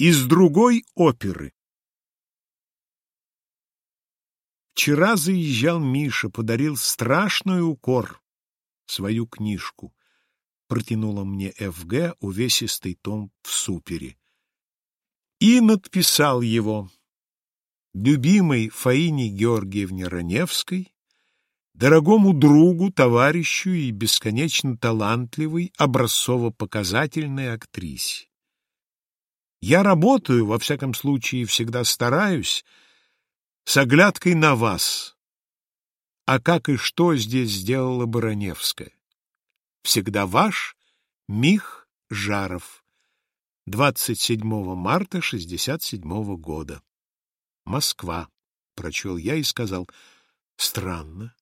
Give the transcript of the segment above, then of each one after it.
Из другой оперы. Вчера заезжал Миша, подарил страшный укор, свою книжку. Протянула мне ФГ увесистый том в супере. И надписал его любимой Фаине Георгиевне Раневской, дорогому другу, товарищу и бесконечно талантливой, образцово-показательной актрисе. Я работаю, во всяком случае, всегда стараюсь, с оглядкой на вас. А как и что здесь сделала Бараневская? Всегда ваш Мих Жаров. 27 марта 67 года. Москва. Прочел я и сказал, странно.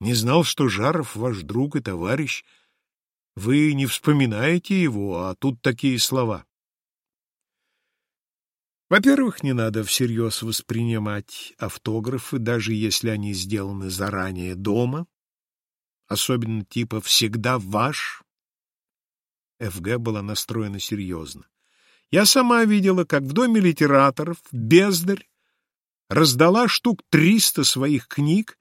Не знал, что Жаров ваш друг и товарищ. Вы не вспоминаете его, а тут такие слова. Во-первых, не надо всерьез воспринимать автографы, даже если они сделаны заранее дома, особенно типа «всегда ваш». ФГ была настроена серьезно. Я сама видела, как в доме литераторов Бездарь раздала штук триста своих книг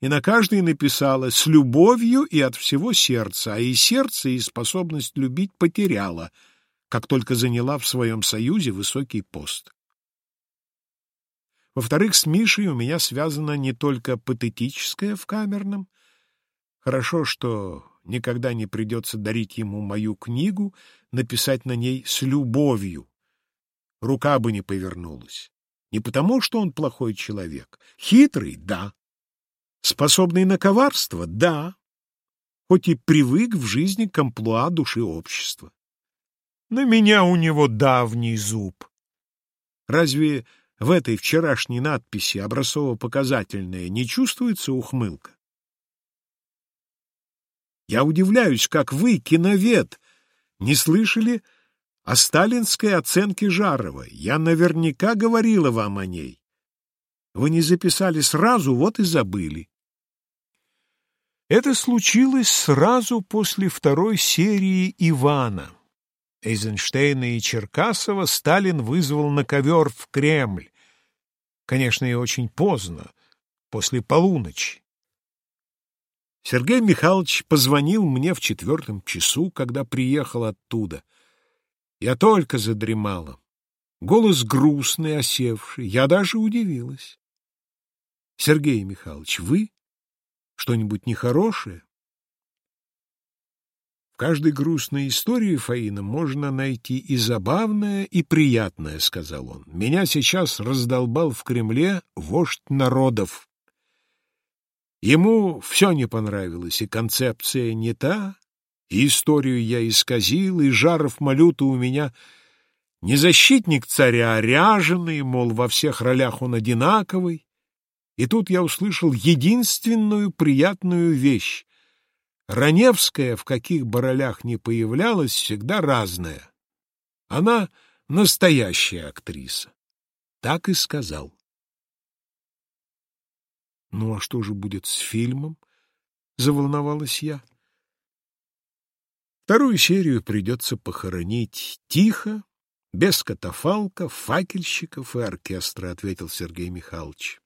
и на каждой написала «с любовью и от всего сердца», а и сердце, и способность любить потеряла — как только заняла в своем союзе высокий пост. Во-вторых, с Мишей у меня связано не только патетическое в камерном. Хорошо, что никогда не придется дарить ему мою книгу, написать на ней с любовью. Рука бы не повернулась. Не потому, что он плохой человек. Хитрый — да. Способный на коварство — да. Хоть и привык в жизни к амплуа души общества. На меня у него давний зуб. Разве в этой вчерашней надписи образцово-показательная не чувствуется ухмылка? Я удивляюсь, как вы, киновед, не слышали о сталинской оценке Жарова. Я наверняка говорила вам о ней. Вы не записали сразу, вот и забыли. Это случилось сразу после второй серии «Ивана». Эйзенштейна и Черкасова Сталин вызвал на ковер в Кремль. Конечно, и очень поздно, после полуночи. Сергей Михайлович позвонил мне в четвертом часу, когда приехал оттуда. Я только задремала. Голос грустный, осевший. Я даже удивилась. — Сергей Михайлович, вы? Что-нибудь нехорошее? Каждой грустной истории Фаина можно найти и забавное, и приятное, — сказал он. Меня сейчас раздолбал в Кремле вождь народов. Ему все не понравилось, и концепция не та, и историю я исказил, и Жаров Малюта у меня не защитник царя, а ряженый, мол, во всех ролях он одинаковый. И тут я услышал единственную приятную вещь. Раневская, в каких баролях не появлялась, всегда разная. Она настоящая актриса. Так и сказал. Ну а что же будет с фильмом? Заволновалась я. Вторую серию придется похоронить тихо, без катафалка, факельщиков и оркестра, ответил Сергей Михайлович.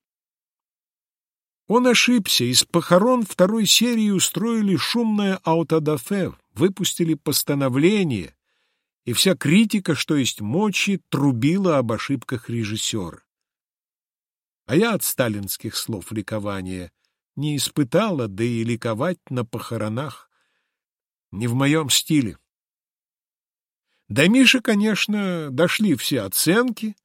Он ошибся, из похорон второй серии устроили шумное аутодафе, выпустили постановление, и вся критика, что есть мочи, трубила об ошибках режиссера. А я от сталинских слов ликования не испытала, да и ликовать на похоронах не в моем стиле. До Миши, конечно, дошли все оценки,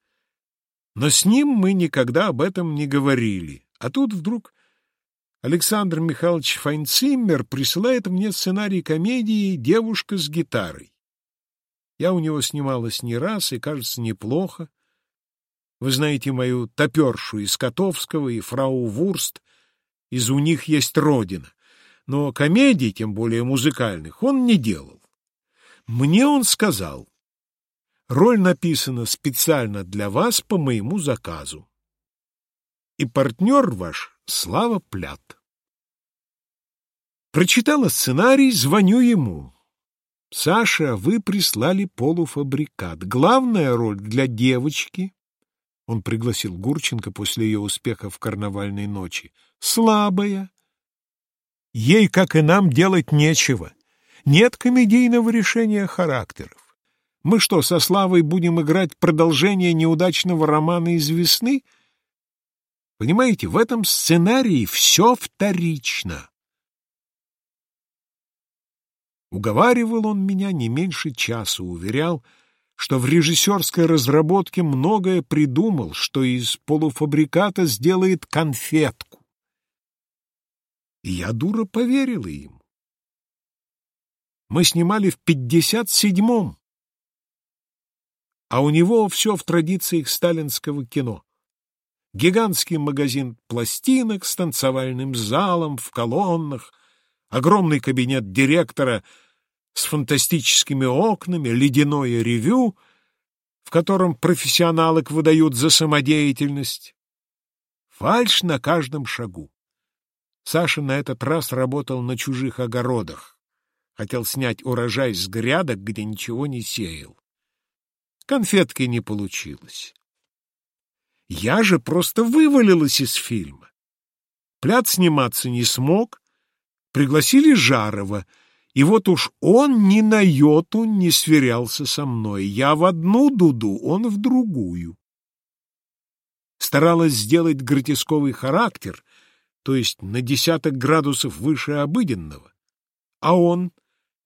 но с ним мы никогда об этом не говорили. А тут вдруг Александр Михайлович Файнциммер присылает мне сценарий комедии «Девушка с гитарой». Я у него снималась не раз и, кажется, неплохо. Вы знаете мою топершу из Котовского и фрау Вурст, из «У них есть родина». Но комедий, тем более музыкальных, он не делал. Мне он сказал, роль написана специально для вас по моему заказу и партнер ваш Слава Плят. Прочитала сценарий, звоню ему. Саша, вы прислали полуфабрикат. Главная роль для девочки. Он пригласил Гурченко после ее успеха в карнавальной ночи. Слабая. Ей, как и нам, делать нечего. Нет комедийного решения характеров. Мы что, со Славой будем играть продолжение неудачного романа из весны? Понимаете, в этом сценарии все вторично. Уговаривал он меня не меньше часа, уверял, что в режиссерской разработке многое придумал, что из полуфабриката сделает конфетку. И я, дура, поверила ему. Мы снимали в пятьдесят седьмом, а у него все в традициях сталинского кино. Гигантский магазин пластинок с танцевальным залом в колоннах, огромный кабинет директора с фантастическими окнами, ледяное ревю, в котором профессионалы выдают за самодеятельность. Фальш на каждом шагу. Саша на этот раз работал на чужих огородах. Хотел снять урожай с грядок, где ничего не сеял. Конфетки не получилось. Я же просто вывалилась из фильма. Пляд сниматься не смог, пригласили Жарова, и вот уж он ни на йоту не сверялся со мной. Я в одну дуду, он в другую. Старалась сделать гротесковый характер, то есть на десяток градусов выше обыденного. А он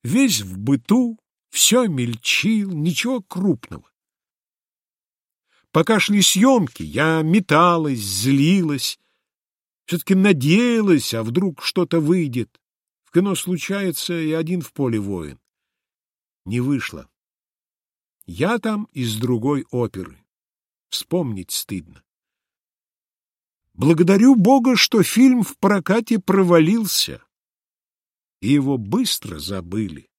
весь в быту, все мельчил, ничего крупного. Пока шли съемки, я металась, злилась, все-таки надеялась, а вдруг что-то выйдет. Кино случается и один в поле воин. Не вышло. Я там из другой оперы. Вспомнить стыдно. Благодарю Бога, что фильм в прокате провалился, и его быстро забыли.